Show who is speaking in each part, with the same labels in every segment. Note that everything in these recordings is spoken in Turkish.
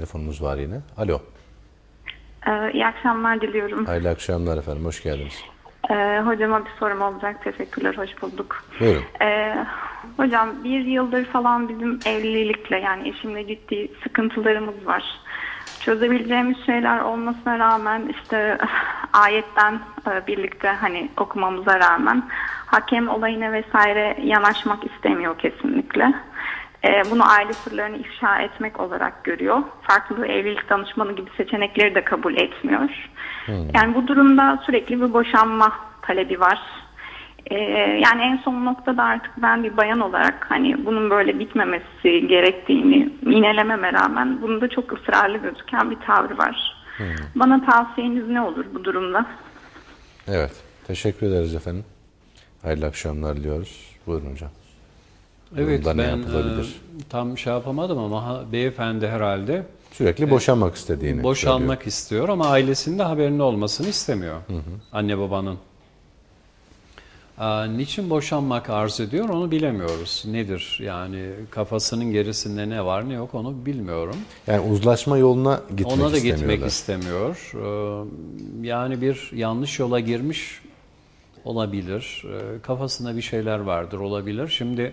Speaker 1: telefonumuz var yine. Alo.
Speaker 2: Ee, iyi akşamlar diliyorum.
Speaker 1: Hayırlı akşamlar efendim. Hoş geldiniz.
Speaker 2: Ee, hocama bir sorum olacak. Teşekkürler, hoş bulduk.
Speaker 1: Buyurun.
Speaker 2: Ee, hocam bir yıldır falan bizim evlilikle yani eşimle ciddi sıkıntılarımız var. Çözebileceğimiz şeyler olmasına rağmen işte ayetten e, birlikte hani okumamıza rağmen hakem olayına vesaire yanaşmak istemiyor kesinlikle. Ee, bunu aile sırlarını ifşa etmek olarak görüyor. Farklı evlilik danışmanı gibi seçenekleri de kabul etmiyor. Yani bu durumda sürekli bir boşanma talebi var. Ee, yani en son noktada artık ben bir bayan olarak hani bunun böyle bitmemesi gerektiğini inelememe rağmen bunda çok ısrarlı gözüken bir tavrı var. Bana tavsiyeniz ne olur bu durumda?
Speaker 1: Evet. Teşekkür ederiz efendim. Hayırlı akşamlar diliyoruz. Buyurun hocam.
Speaker 3: Evet
Speaker 1: ne
Speaker 3: ben
Speaker 1: yapılabilir?
Speaker 3: e, tam şey yapamadım ama beyefendi herhalde
Speaker 1: Sürekli boşanmak istediğini
Speaker 3: boşanmak
Speaker 1: söylüyor.
Speaker 3: istiyor ama ailesinin de haberinin olmasını istemiyor. Anne babanın. Aa, niçin boşanmak arz ediyor onu bilemiyoruz. Nedir yani kafasının gerisinde ne var ne yok onu bilmiyorum.
Speaker 1: Yani uzlaşma yoluna gitmek
Speaker 3: Ona da gitmek istemiyor. Ee, Yani bir yanlış yola girmiş olabilir. Ee, Kafasında bir şeyler vardır olabilir. Şimdi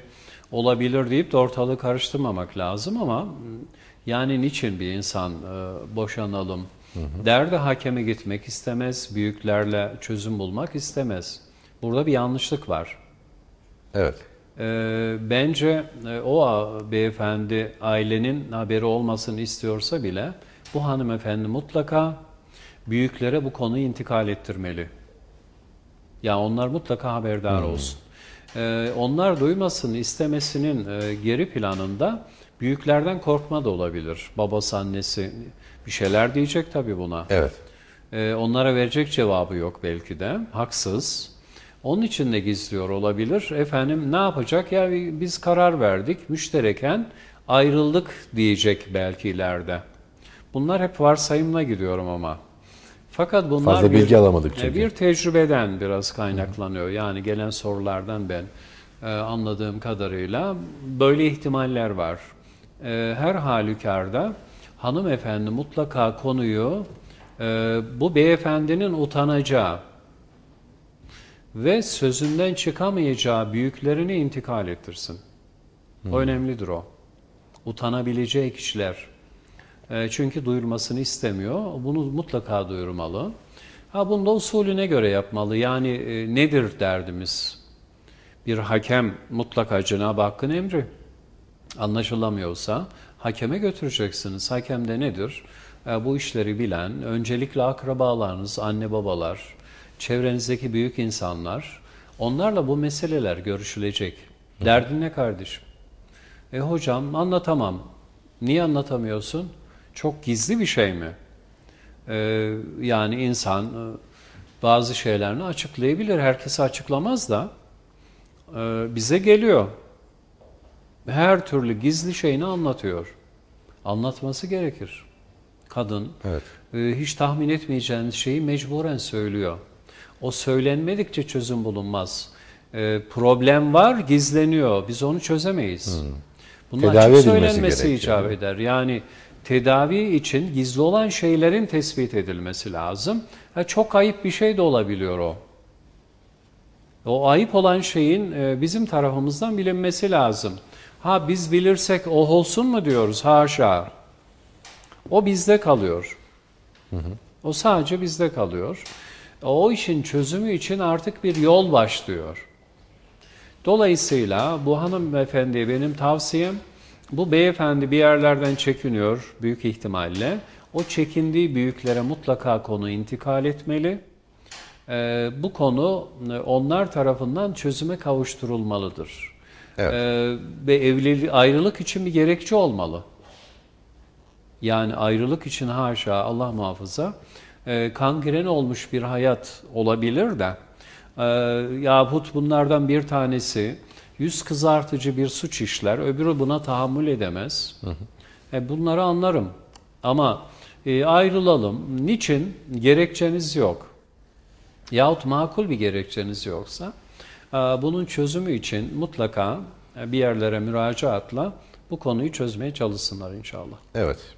Speaker 3: olabilir deyip de ortalığı karıştırmamak lazım ama yani niçin bir insan e, boşanalım der de hakeme gitmek istemez, büyüklerle çözüm bulmak istemez. Burada bir yanlışlık var.
Speaker 1: Evet.
Speaker 3: Ee, bence e, o beyefendi ailenin haberi olmasını istiyorsa bile bu hanımefendi mutlaka büyüklere bu konuyu intikal ettirmeli. Ya onlar mutlaka haberdar olsun. Ee, onlar duymasını istemesinin e, geri planında büyüklerden korkma da olabilir. Babası, annesi bir şeyler diyecek tabii buna.
Speaker 1: Evet.
Speaker 3: Ee, onlara verecek cevabı yok belki de. Haksız. Onun için de gizliyor olabilir. Efendim ne yapacak? Ya biz karar verdik. Müştereken ayrıldık diyecek belki ileride. Bunlar hep varsayımla gidiyorum ama. Fakat bunlar
Speaker 1: Fazla
Speaker 3: bir-
Speaker 1: bilgi alamadık
Speaker 3: e,
Speaker 1: çünkü.
Speaker 3: Bir tecrübeden biraz kaynaklanıyor. Yani gelen sorulardan ben e, anladığım kadarıyla böyle ihtimaller var. E, her halükarda hanımefendi mutlaka konuyu e, bu beyefendinin utanacağı ve sözünden çıkamayacağı büyüklerine intikal ettirsin. O önemlidir o. Utanabileceği kişiler. E, çünkü duyurmasını istemiyor. Bunu mutlaka duyurmalı. Ha bunda usulüne göre yapmalı. Yani e, nedir derdimiz? Bir hakem mutlaka Cenab-ı Hakk'ın emri. Anlaşılamıyorsa hakeme götüreceksiniz. Hakem de nedir? E, bu işleri bilen, öncelikle akrabalarınız, anne babalar, çevrenizdeki büyük insanlar, onlarla bu meseleler görüşülecek. Derdin ne kardeşim? E hocam anlatamam. Niye anlatamıyorsun? Çok gizli bir şey mi? Ee, yani insan e, bazı şeylerini açıklayabilir. Herkese açıklamaz da e, bize geliyor. Her türlü gizli şeyini anlatıyor. Anlatması gerekir. Kadın
Speaker 1: Evet.
Speaker 3: e, hiç tahmin etmeyeceğiniz şeyi mecburen söylüyor. O söylenmedikçe çözüm bulunmaz. E, problem var, gizleniyor. Biz onu çözemeyiz. Bunun
Speaker 1: Tedavi
Speaker 3: açık söylenmesi
Speaker 1: gerekiyor.
Speaker 3: icap eder. Yani tedavi için gizli olan şeylerin tespit edilmesi lazım. Ha, çok ayıp bir şey de olabiliyor o. O ayıp olan şeyin e, bizim tarafımızdan bilinmesi lazım. Ha biz bilirsek o olsun mu diyoruz? Haşa. O bizde kalıyor. O sadece bizde kalıyor. O işin çözümü için artık bir yol başlıyor. Dolayısıyla bu hanımefendiye benim tavsiyem bu beyefendi bir yerlerden çekiniyor büyük ihtimalle. O çekindiği büyüklere mutlaka konu intikal etmeli. Ee, bu konu e, onlar tarafından çözüme kavuşturulmalıdır.
Speaker 1: Evet.
Speaker 3: Ee, ve evlilik ayrılık için bir gerekçe olmalı. Yani ayrılık için haşa Allah muhafaza e, kangren olmuş bir hayat olabilir de e, yahut bunlardan bir tanesi yüz kızartıcı bir suç işler, öbürü buna tahammül edemez. E, bunları anlarım ama e, ayrılalım. Niçin? Gerekçeniz yok. Yahut makul bir gerekçeniz yoksa e, bunun çözümü için mutlaka e, bir yerlere müracaatla bu konuyu çözmeye çalışsınlar inşallah.
Speaker 1: Evet.